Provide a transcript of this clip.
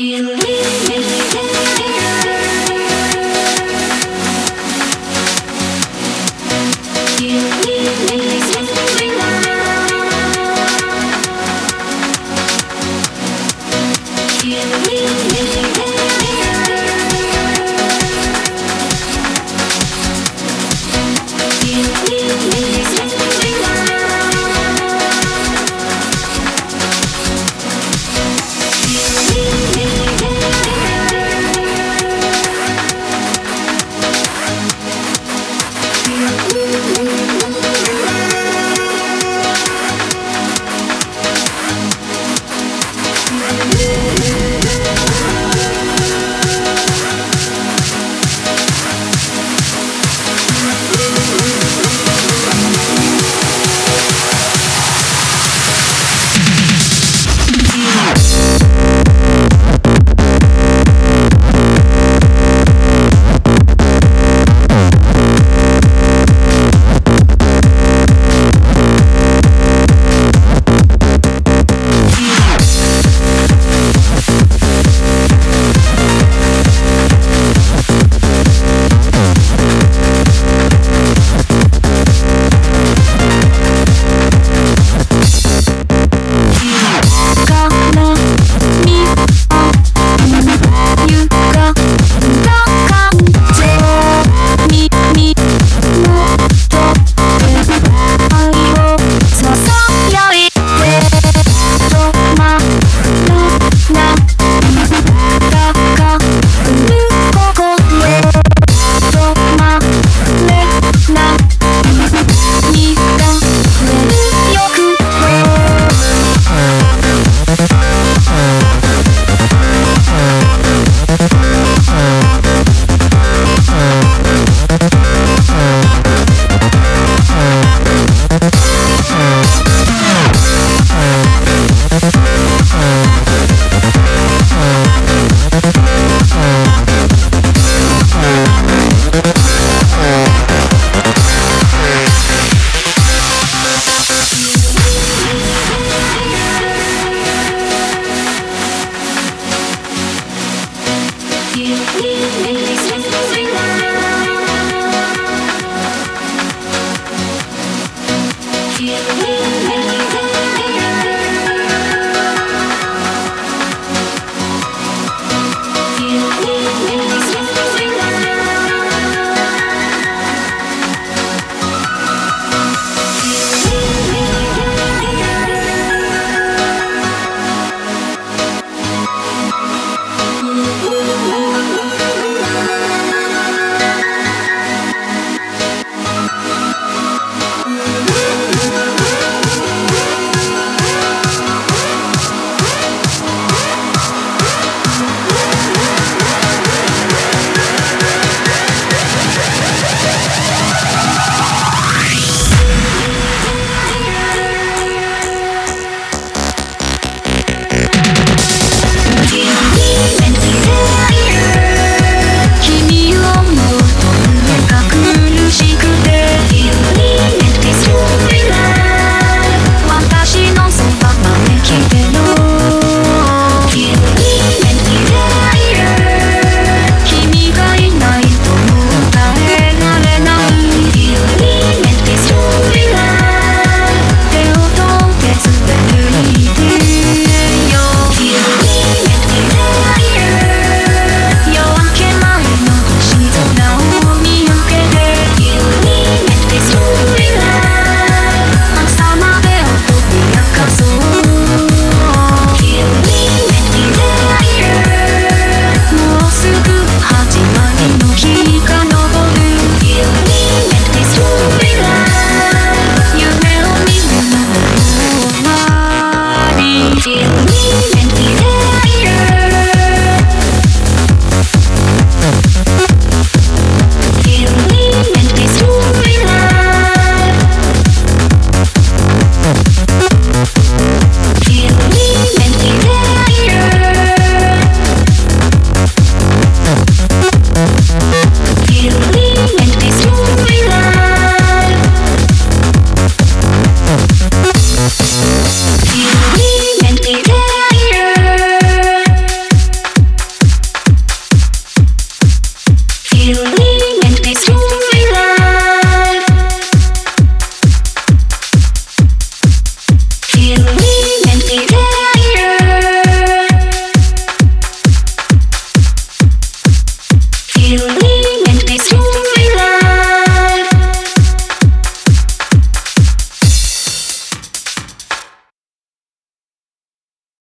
you